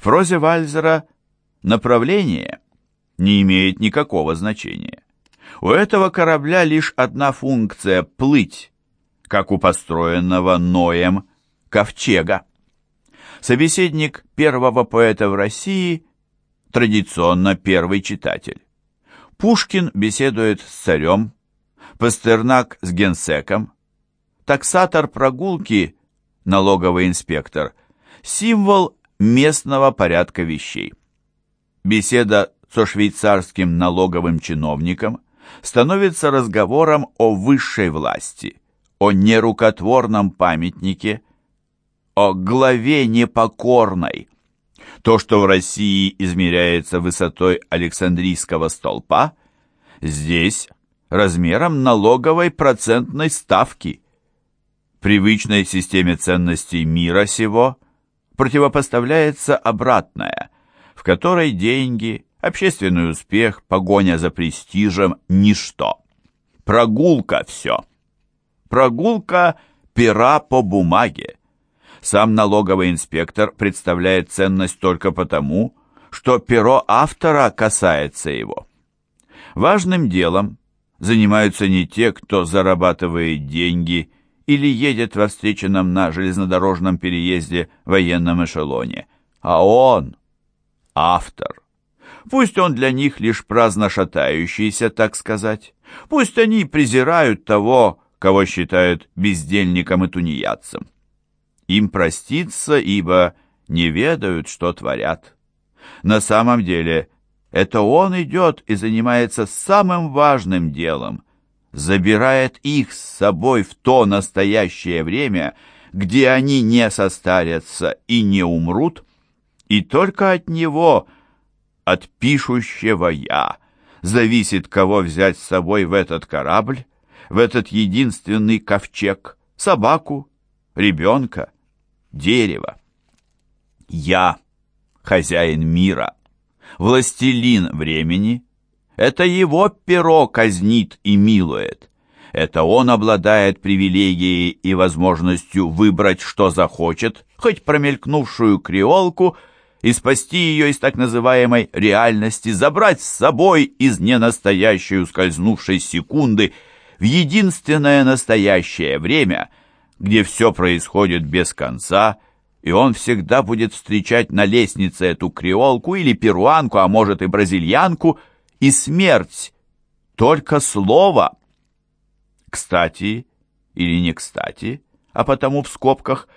В прозе Вальзера направление не имеет никакого значения. У этого корабля лишь одна функция – плыть, как у построенного Ноем ковчега. Собеседник первого поэта в России – традиционно первый читатель. Пушкин беседует с царем, Пастернак с генсеком, таксатор прогулки, налоговый инспектор, символ местного порядка вещей. Беседа со швейцарским налоговым чиновником становится разговором о высшей власти, о нерукотворном памятнике, о главе непокорной. То, что в России измеряется высотой Александрийского столпа, здесь размером налоговой процентной ставки. Привычной системе ценностей мира сего противопоставляется обратная, в которой деньги, общественный успех, погоня за престижем – ничто. Прогулка все. Прогулка пера по бумаге. Сам налоговый инспектор представляет ценность только потому, что перо автора касается его. Важным делом занимаются не те, кто зарабатывает деньги или едет во встреченном на железнодорожном переезде военном эшелоне, а он – автор. Пусть он для них лишь праздно шатающийся, так сказать. Пусть они презирают того, кого считают бездельником и тунеядцем. Им проститься, ибо не ведают, что творят. На самом деле, это он идет и занимается самым важным делом, забирает их с собой в то настоящее время, где они не состарятся и не умрут, и только от него, от пишущего «я», зависит, кого взять с собой в этот корабль, в этот единственный ковчег собаку, ребенка, дерево. Я, хозяин мира, властелин времени, это его перо казнит и милует. Это он обладает привилегией и возможностью выбрать, что захочет, хоть промелькнувшую креолку, и спасти ее из так называемой реальности, забрать с собой из ненастоящей ускользнувшей секунды – в единственное настоящее время, где все происходит без конца, и он всегда будет встречать на лестнице эту креолку или перуанку, а может и бразильянку, и смерть, только слово. Кстати, или не кстати, а потому в скобках,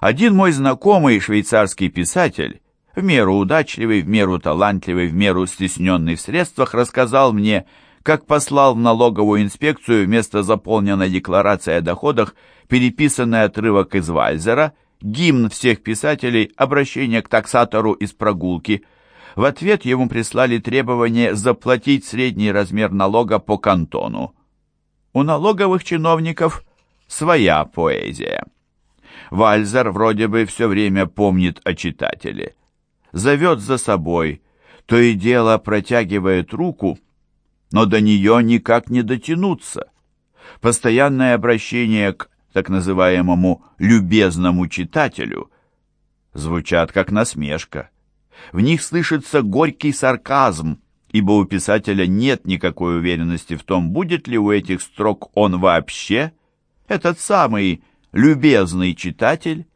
один мой знакомый швейцарский писатель, в меру удачливый, в меру талантливый, в меру стесненный в средствах, рассказал мне, как послал в налоговую инспекцию вместо заполненной декларации о доходах переписанный отрывок из Вальзера, гимн всех писателей, обращение к таксатору из прогулки. В ответ ему прислали требование заплатить средний размер налога по кантону. У налоговых чиновников своя поэзия. Вальзер вроде бы все время помнит о читателе. Зовет за собой, то и дело протягивает руку, но до нее никак не дотянуться. Постоянное обращение к так называемому «любезному читателю» звучат как насмешка. В них слышится горький сарказм, ибо у писателя нет никакой уверенности в том, будет ли у этих строк он вообще, этот самый любезный читатель.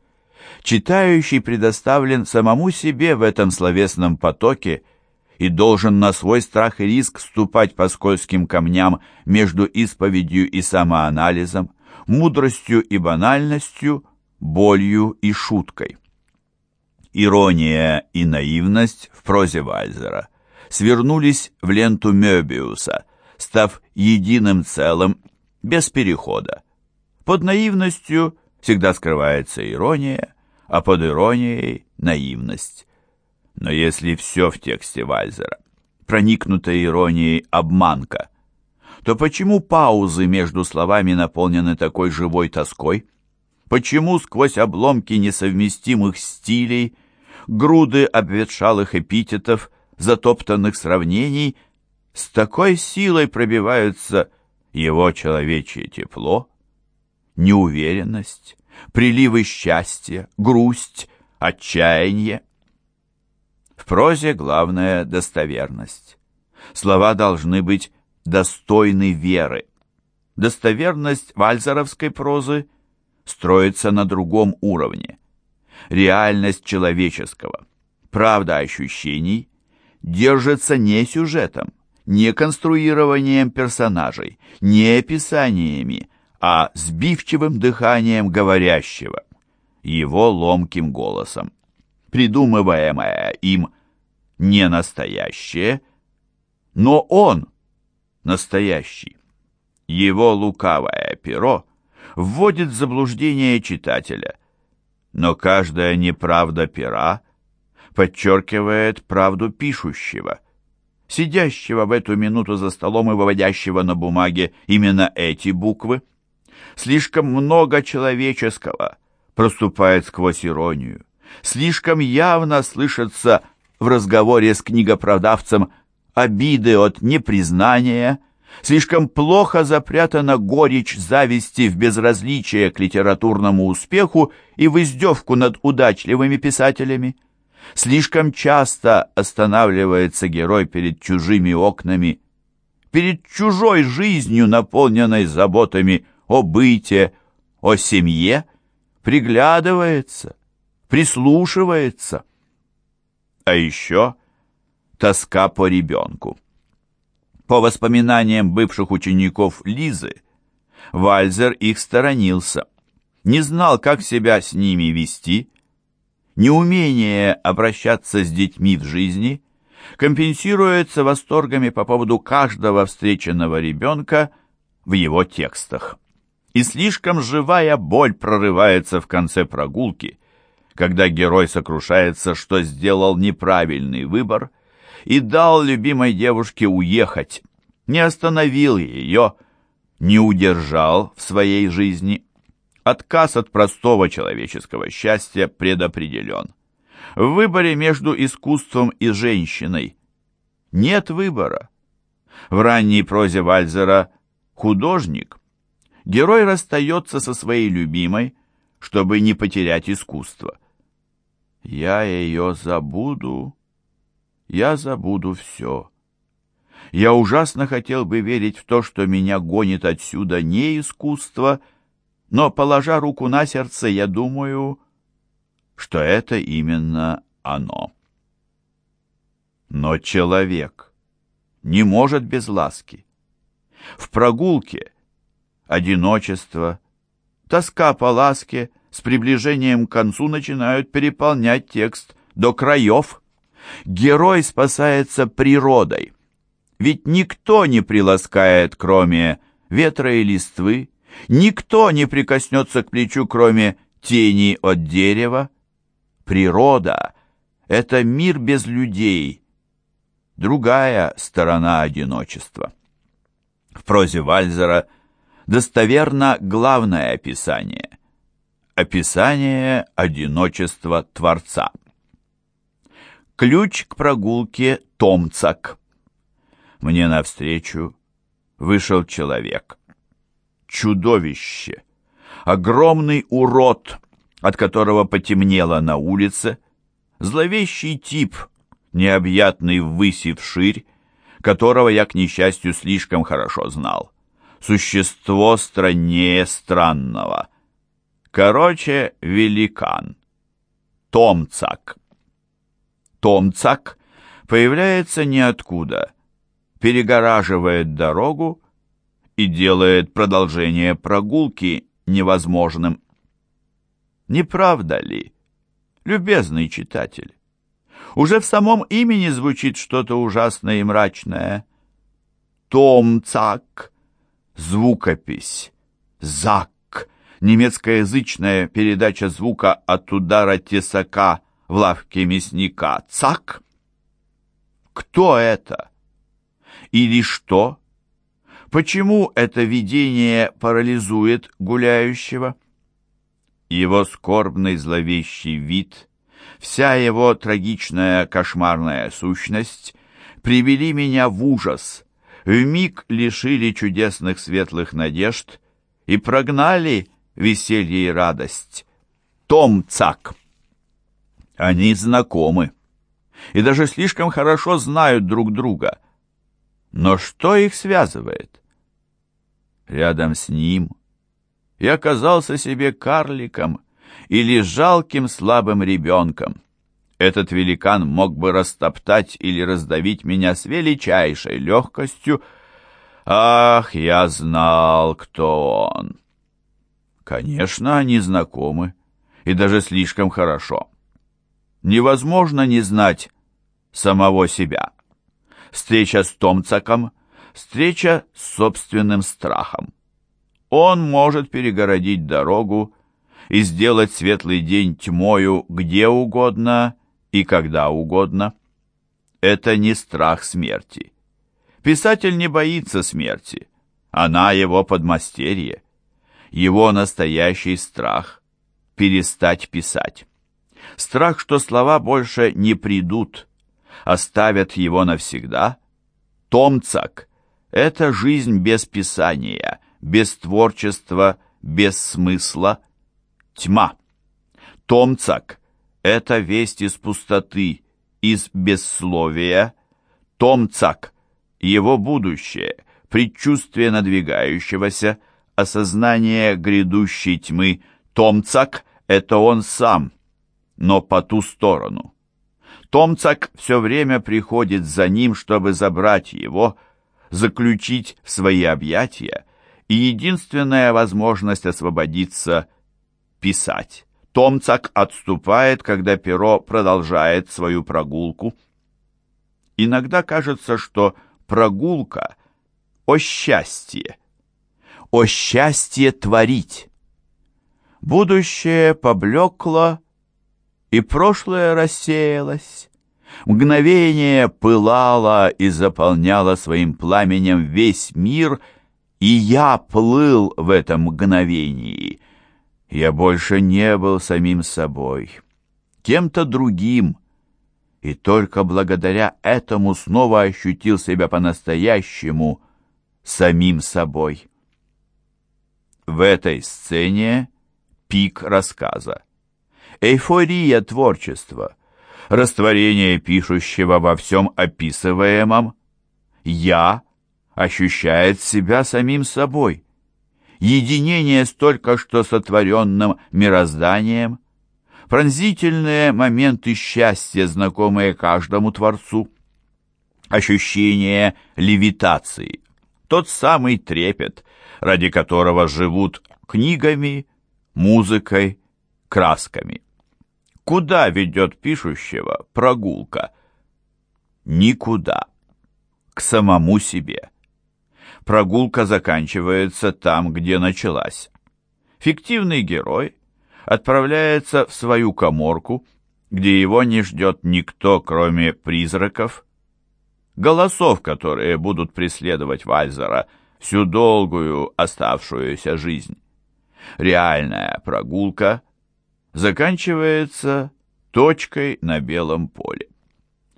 Читающий предоставлен самому себе в этом словесном потоке, и должен на свой страх и риск ступать по скользким камням между исповедью и самоанализом, мудростью и банальностью, болью и шуткой. Ирония и наивность в прозе Вальзера свернулись в ленту Мёбиуса, став единым целым, без перехода. Под наивностью всегда скрывается ирония, а под иронией – наивность. Но если все в тексте Вальзера проникнуто иронией обманка, то почему паузы между словами наполнены такой живой тоской? Почему сквозь обломки несовместимых стилей, груды обветшалых эпитетов, затоптанных сравнений, с такой силой пробиваются его человечье тепло, неуверенность, приливы счастья, грусть, отчаяние? прозе главная достоверность. Слова должны быть достойны веры. Достоверность вальзеровской прозы строится на другом уровне. Реальность человеческого, правда ощущений держится не сюжетом, не конструированием персонажей, не описаниями, а сбивчивым дыханием говорящего, его ломким голосом. Придумываемое им не настоящее, но он настоящий. Его лукавое перо вводит в заблуждение читателя, но каждая неправда пера подчеркивает правду пишущего, сидящего в эту минуту за столом и выводящего на бумаге именно эти буквы. Слишком много человеческого проступает сквозь иронию, слишком явно слышится в разговоре с книгопродавцем обиды от непризнания, слишком плохо запрятана горечь зависти в безразличие к литературному успеху и в издевку над удачливыми писателями. Слишком часто останавливается герой перед чужими окнами, перед чужой жизнью, наполненной заботами о быте, о семье, приглядывается, прислушивается. А еще тоска по ребенку. По воспоминаниям бывших учеников Лизы, Вальзер их сторонился, не знал, как себя с ними вести, неумение обращаться с детьми в жизни компенсируется восторгами по поводу каждого встреченного ребенка в его текстах. И слишком живая боль прорывается в конце прогулки, когда герой сокрушается, что сделал неправильный выбор и дал любимой девушке уехать, не остановил ее, не удержал в своей жизни. Отказ от простого человеческого счастья предопределен. В выборе между искусством и женщиной нет выбора. В ранней прозе Вальзера «Художник» герой расстается со своей любимой, чтобы не потерять искусство. «Я ее забуду», я забуду все. Я ужасно хотел бы верить в то, что меня гонит отсюда не искусство, но, положа руку на сердце, я думаю, что это именно оно. Но человек не может без ласки. В прогулке одиночество, тоска по ласке с приближением к концу начинают переполнять текст до краев. Герой спасается природой. Ведь никто не приласкает, кроме ветра и листвы, никто не прикоснется к плечу, кроме тени от дерева. Природа — это мир без людей, другая сторона одиночества. В прозе Вальзера достоверно главное описание — описание одиночества Творца. Ключ к прогулке Томцак. Мне навстречу вышел человек. Чудовище. Огромный урод, от которого потемнело на улице. Зловещий тип, необъятный ввыси вширь, которого я, к несчастью, слишком хорошо знал. Существо страннее странного. Короче, великан. Томцак. Томцак появляется ниоткуда, перегораживает дорогу и делает продолжение прогулки невозможным. Не правда ли, любезный читатель? Уже в самом имени звучит что-то ужасное и мрачное. Томцак, звукопись, зак, немецкоязычная передача звука от удара тесака в лавке мясника цак? Кто это? Или что? Почему это видение парализует гуляющего? Его скорбный зловещий вид, вся его трагичная кошмарная сущность привели меня в ужас, вмиг лишили чудесных светлых надежд и прогнали веселье и радость. Том Цак. Они знакомы. и даже слишком хорошо знают друг друга. Но что их связывает? Рядом с ним я казался себе карликом или жалким слабым ребенком. Этот великан мог бы растоптать или раздавить меня с величайшей легкостью. Ах, я знал, кто он. Конечно, они знакомы, и даже слишком хорошо. Невозможно не знать самого себя. Встреча с Томцаком, встреча с собственным страхом. Он может перегородить дорогу и сделать светлый день тьмою где угодно и когда угодно. Это не страх смерти. Писатель не боится смерти. Она его подмастерье. Его настоящий страх — перестать писать. Страх, что слова больше не придут, оставят его навсегда. Томцак — это жизнь без писания, без творчества, без смысла. Тьма. Томцак — это весть из пустоты, из бессловия. Томцак — его будущее, предчувствие надвигающегося, осознание грядущей тьмы. Томцак — это он сам, но по ту сторону. Томцак все время приходит за ним, чтобы забрать его, заключить в свои объятия, и единственная возможность освободиться — писать. Томцак отступает, когда перо продолжает свою прогулку. Иногда кажется, что прогулка — о счастье, о счастье творить. Будущее поблекло, и прошлое рассеялось. Мгновение пылало и заполняло своим пламенем весь мир, и я плыл в этом мгновении. Я больше не был самим собой, кем-то другим, и только благодаря этому снова ощутил себя по-настоящему самим собой. В этой сцене пик рассказа эйфория творчества, растворение пишущего во всем описываемом, «я» ощущает себя самим собой, единение с только что сотворенным мирозданием, пронзительные моменты счастья, знакомые каждому Творцу, ощущение левитации, тот самый трепет, ради которого живут книгами, музыкой, красками. Куда ведет пишущего прогулка? Никуда. К самому себе. Прогулка заканчивается там, где началась. Фиктивный герой отправляется в свою коморку, где его не ждет никто, кроме призраков, голосов, которые будут преследовать Вальзера всю долгую оставшуюся жизнь. Реальная прогулка заканчивается точкой на белом поле.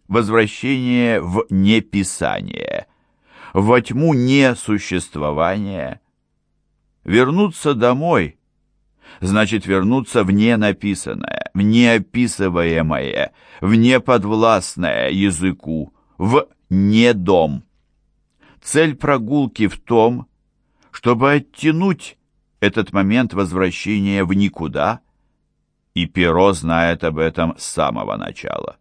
Возвращение в неписание, во тьму несуществования. Вернуться домой значит вернуться в ненаписанное, в неописываемое, в неподвластное языку, в недом. Цель прогулки в том, чтобы оттянуть этот момент возвращения в никуда – и Перо знает об этом с самого начала.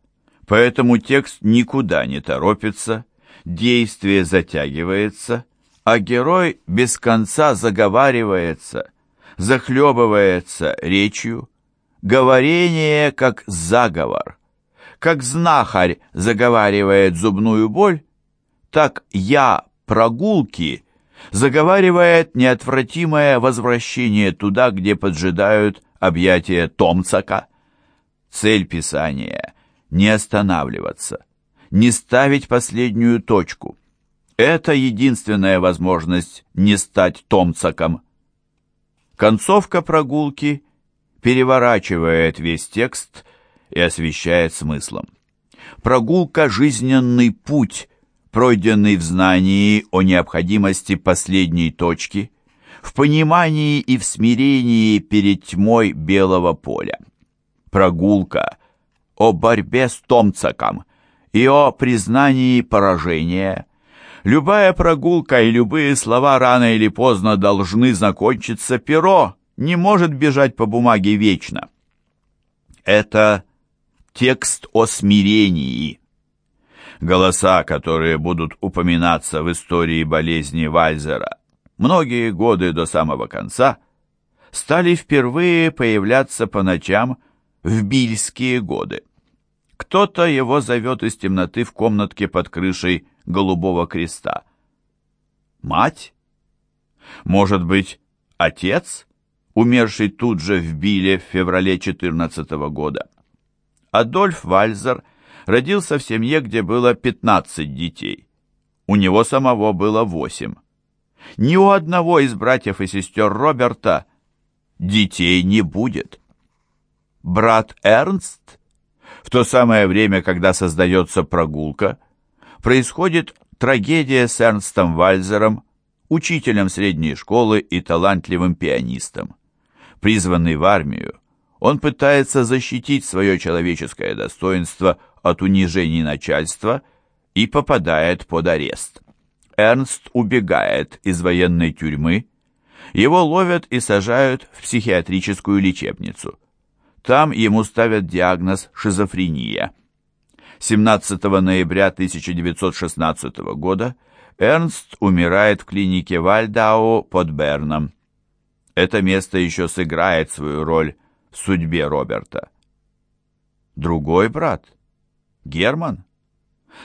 Поэтому текст никуда не торопится, действие затягивается, а герой без конца заговаривается, захлебывается речью, говорение как заговор. Как знахарь заговаривает зубную боль, так я прогулки заговаривает неотвратимое возвращение туда, где поджидают объятия Томцака. Цель писания — не останавливаться, не ставить последнюю точку. Это единственная возможность не стать Томцаком. Концовка прогулки переворачивает весь текст и освещает смыслом. Прогулка — жизненный путь, пройденный в знании о необходимости последней точки — в понимании и в смирении перед тьмой белого поля. Прогулка о борьбе с Томцаком и о признании поражения. Любая прогулка и любые слова рано или поздно должны закончиться. Перо не может бежать по бумаге вечно. Это текст о смирении. Голоса, которые будут упоминаться в истории болезни Вальзера многие годы до самого конца, стали впервые появляться по ночам в бильские годы. Кто-то его зовет из темноты в комнатке под крышей голубого креста. Мать? Может быть, отец, умерший тут же в Биле в феврале 14 года? Адольф Вальзер родился в семье, где было 15 детей. У него самого было 8. Ни у одного из братьев и сестер Роберта детей не будет. Брат Эрнст, в то самое время, когда создается прогулка, происходит трагедия с Эрнстом Вальзером, учителем средней школы и талантливым пианистом. Призванный в армию, он пытается защитить свое человеческое достоинство от унижений начальства и попадает под арест. Эрнст убегает из военной тюрьмы, его ловят и сажают в психиатрическую лечебницу. Там ему ставят диагноз шизофрения. 17 ноября 1916 года Эрнст умирает в клинике Вальдау под Берном. Это место еще сыграет свою роль в судьбе Роберта. Другой брат? Герман?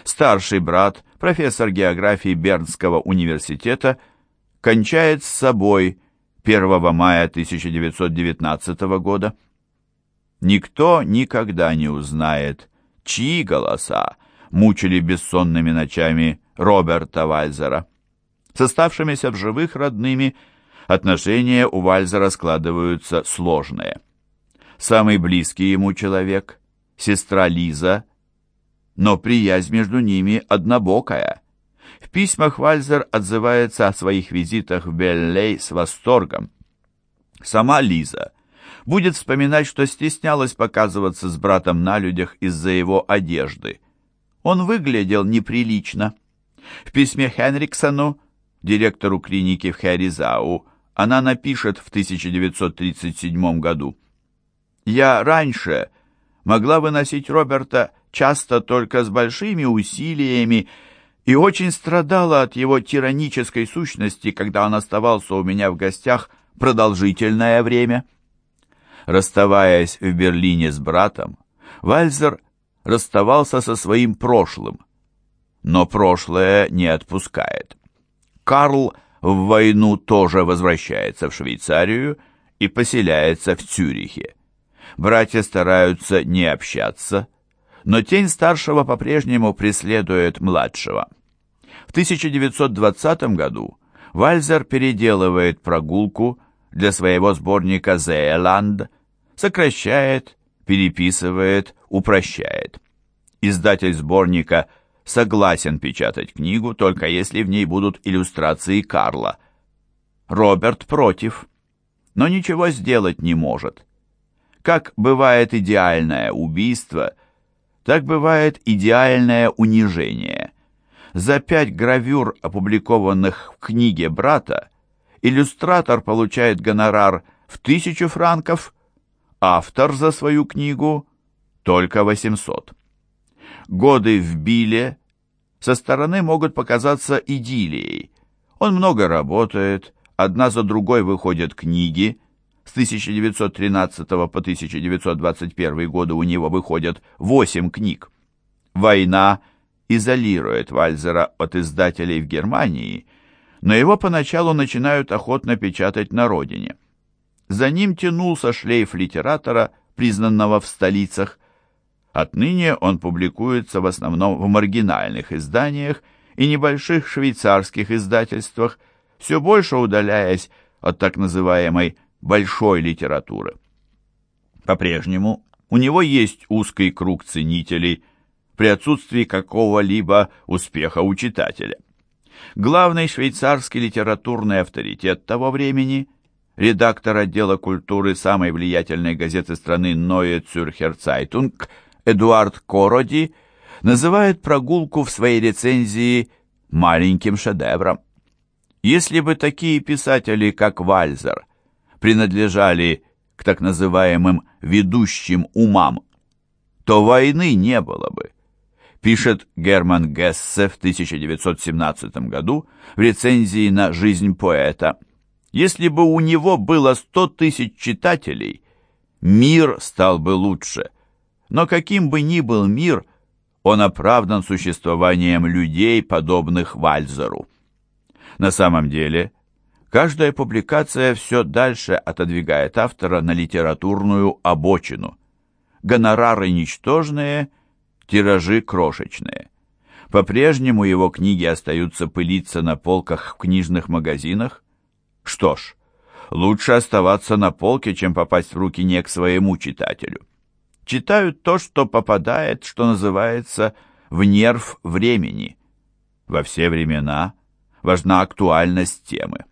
Старший брат, профессор географии Бернского университета, кончает с собой 1 мая 1919 года. Никто никогда не узнает, чьи голоса мучили бессонными ночами Роберта Вальзера. С оставшимися в живых родными отношения у Вальзера складываются сложные. Самый близкий ему человек, сестра Лиза, но приязнь между ними однобокая. В письмах Вальзер отзывается о своих визитах в Беллей с восторгом. Сама Лиза будет вспоминать, что стеснялась показываться с братом на людях из-за его одежды. Он выглядел неприлично. В письме Хенриксону, директору клиники в Хэризау, она напишет в 1937 году «Я раньше могла выносить Роберта часто только с большими усилиями и очень страдала от его тиранической сущности, когда он оставался у меня в гостях продолжительное время. Расставаясь в Берлине с братом, Вальзер расставался со своим прошлым, но прошлое не отпускает. Карл в войну тоже возвращается в Швейцарию и поселяется в Цюрихе. Братья стараются не общаться, но тень старшего по-прежнему преследует младшего. В 1920 году Вальзер переделывает прогулку для своего сборника «Зеэланд», сокращает, переписывает, упрощает. Издатель сборника согласен печатать книгу, только если в ней будут иллюстрации Карла. Роберт против, но ничего сделать не может. Как бывает идеальное убийство, так бывает идеальное унижение. За пять гравюр, опубликованных в книге брата, иллюстратор получает гонорар в тысячу франков, автор за свою книгу только 800. Годы в Биле со стороны могут показаться идиллией. Он много работает, одна за другой выходят книги, с 1913 по 1921 годы у него выходят 8 книг. «Война» изолирует Вальзера от издателей в Германии, но его поначалу начинают охотно печатать на родине. За ним тянулся шлейф литератора, признанного в столицах. Отныне он публикуется в основном в маргинальных изданиях и небольших швейцарских издательствах, все больше удаляясь от так называемой большой литературы. По-прежнему у него есть узкий круг ценителей при отсутствии какого-либо успеха у читателя. Главный швейцарский литературный авторитет того времени, редактор отдела культуры самой влиятельной газеты страны Neue Zürcher Zeitung Эдуард Короди называет прогулку в своей рецензии маленьким шедевром. Если бы такие писатели, как Вальзер, принадлежали к так называемым «ведущим умам», то войны не было бы, пишет Герман Гессе в 1917 году в рецензии на «Жизнь поэта». Если бы у него было 100 тысяч читателей, мир стал бы лучше. Но каким бы ни был мир, он оправдан существованием людей, подобных Вальзеру. На самом деле, каждая публикация все дальше отодвигает автора на литературную обочину. Гонорары ничтожные, тиражи крошечные. По-прежнему его книги остаются пылиться на полках в книжных магазинах. Что ж, лучше оставаться на полке, чем попасть в руки не к своему читателю. Читают то, что попадает, что называется, в нерв времени. Во все времена – важна актуальность темы.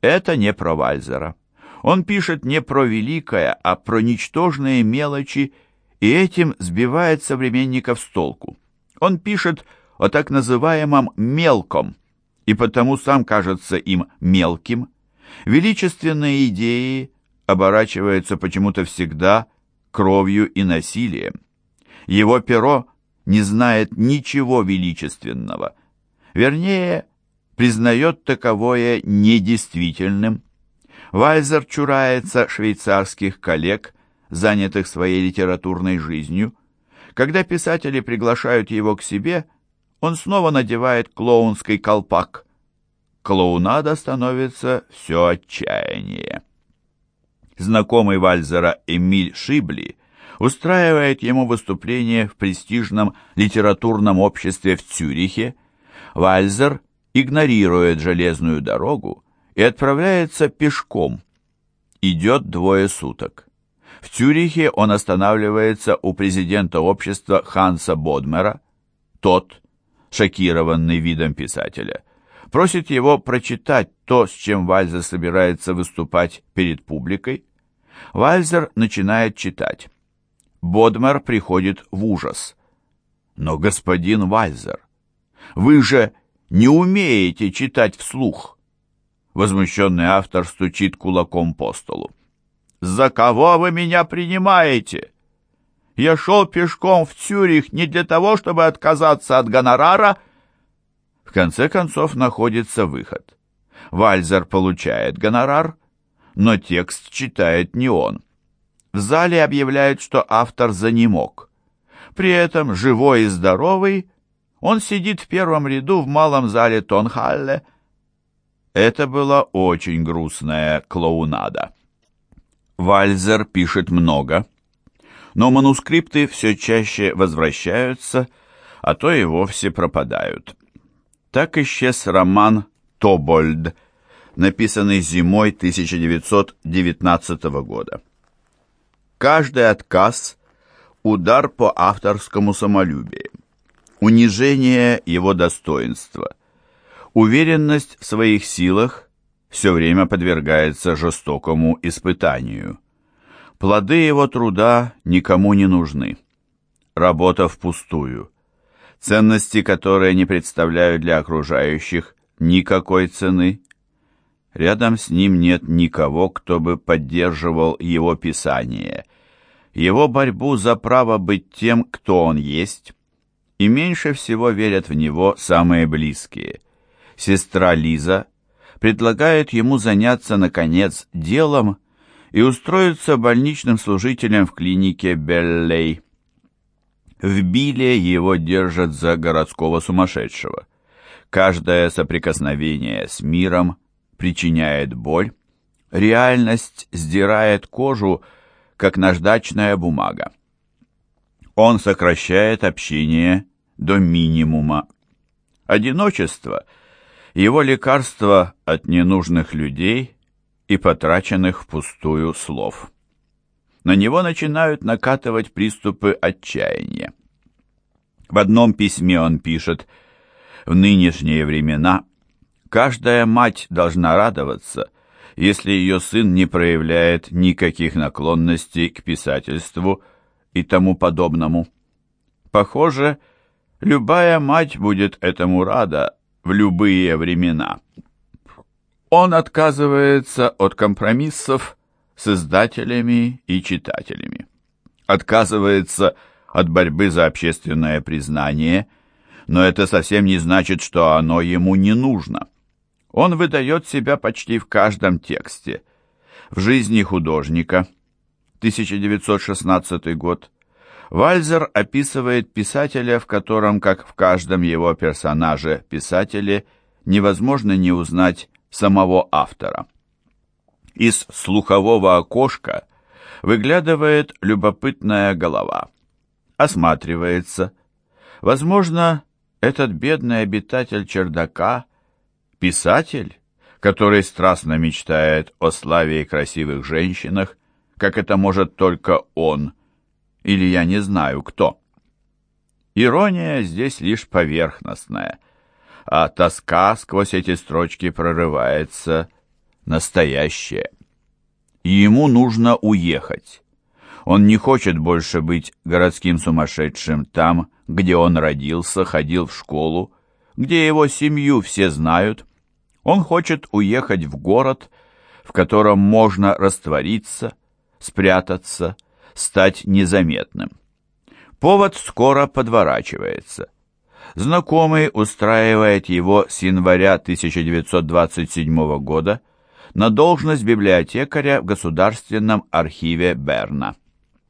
Это не про Вальзера. Он пишет не про великое, а про ничтожные мелочи, и этим сбивает современников с толку. Он пишет о так называемом «мелком», и потому сам кажется им мелким. Величественные идеи оборачиваются почему-то всегда кровью и насилием. Его перо не знает ничего величественного. Вернее, признает таковое недействительным. Вальзер чурается швейцарских коллег, занятых своей литературной жизнью. Когда писатели приглашают его к себе, он снова надевает клоунский колпак. Клоунада становится все отчаяние. Знакомый Вальзера Эмиль Шибли устраивает ему выступление в престижном литературном обществе в Цюрихе. Вальзер игнорирует железную дорогу и отправляется пешком. Идет двое суток. В Цюрихе он останавливается у президента общества Ханса Бодмера. Тот, шокированный видом писателя, просит его прочитать то, с чем Вальзер собирается выступать перед публикой. Вальзер начинает читать. Бодмер приходит в ужас. «Но, господин Вальзер, вы же не умеете читать вслух!» Возмущенный автор стучит кулаком по столу. «За кого вы меня принимаете? Я шел пешком в Цюрих не для того, чтобы отказаться от гонорара». В конце концов находится выход. Вальзер получает гонорар, но текст читает не он. В зале объявляют, что автор занемог. При этом живой и здоровый он сидит в первом ряду в малом зале Тонхалле. Это была очень грустная клоунада. Вальзер пишет много, но манускрипты все чаще возвращаются, а то и вовсе пропадают. Так исчез роман «Тобольд», написанный зимой 1919 года. Каждый отказ – удар по авторскому самолюбию унижение его достоинства. Уверенность в своих силах все время подвергается жестокому испытанию. Плоды его труда никому не нужны. Работа впустую. Ценности, которые не представляют для окружающих никакой цены. Рядом с ним нет никого, кто бы поддерживал его писание, его борьбу за право быть тем, кто он есть, и меньше всего верят в него самые близкие. Сестра Лиза предлагает ему заняться, наконец, делом и устроиться больничным служителем в клинике Беллей. В Биле его держат за городского сумасшедшего. Каждое соприкосновение с миром причиняет боль. Реальность сдирает кожу, как наждачная бумага. Он сокращает общение до минимума. Одиночество – его лекарство от ненужных людей и потраченных впустую слов. На него начинают накатывать приступы отчаяния. В одном письме он пишет «В нынешние времена каждая мать должна радоваться, если ее сын не проявляет никаких наклонностей к писательству – и тому подобному. Похоже, любая мать будет этому рада в любые времена. Он отказывается от компромиссов с издателями и читателями. Отказывается от борьбы за общественное признание, но это совсем не значит, что оно ему не нужно. Он выдает себя почти в каждом тексте. В жизни художника, 1916 год, Вальзер описывает писателя, в котором, как в каждом его персонаже-писателе, невозможно не узнать самого автора. Из слухового окошка выглядывает любопытная голова. Осматривается. Возможно, этот бедный обитатель чердака – писатель, который страстно мечтает о славе и красивых женщинах, как это может только он – или я не знаю кто. Ирония здесь лишь поверхностная, а тоска сквозь эти строчки прорывается настоящая. И ему нужно уехать. Он не хочет больше быть городским сумасшедшим там, где он родился, ходил в школу, где его семью все знают. Он хочет уехать в город, в котором можно раствориться, спрятаться, стать незаметным. Повод скоро подворачивается. Знакомый устраивает его с января 1927 года на должность библиотекаря в Государственном архиве Берна.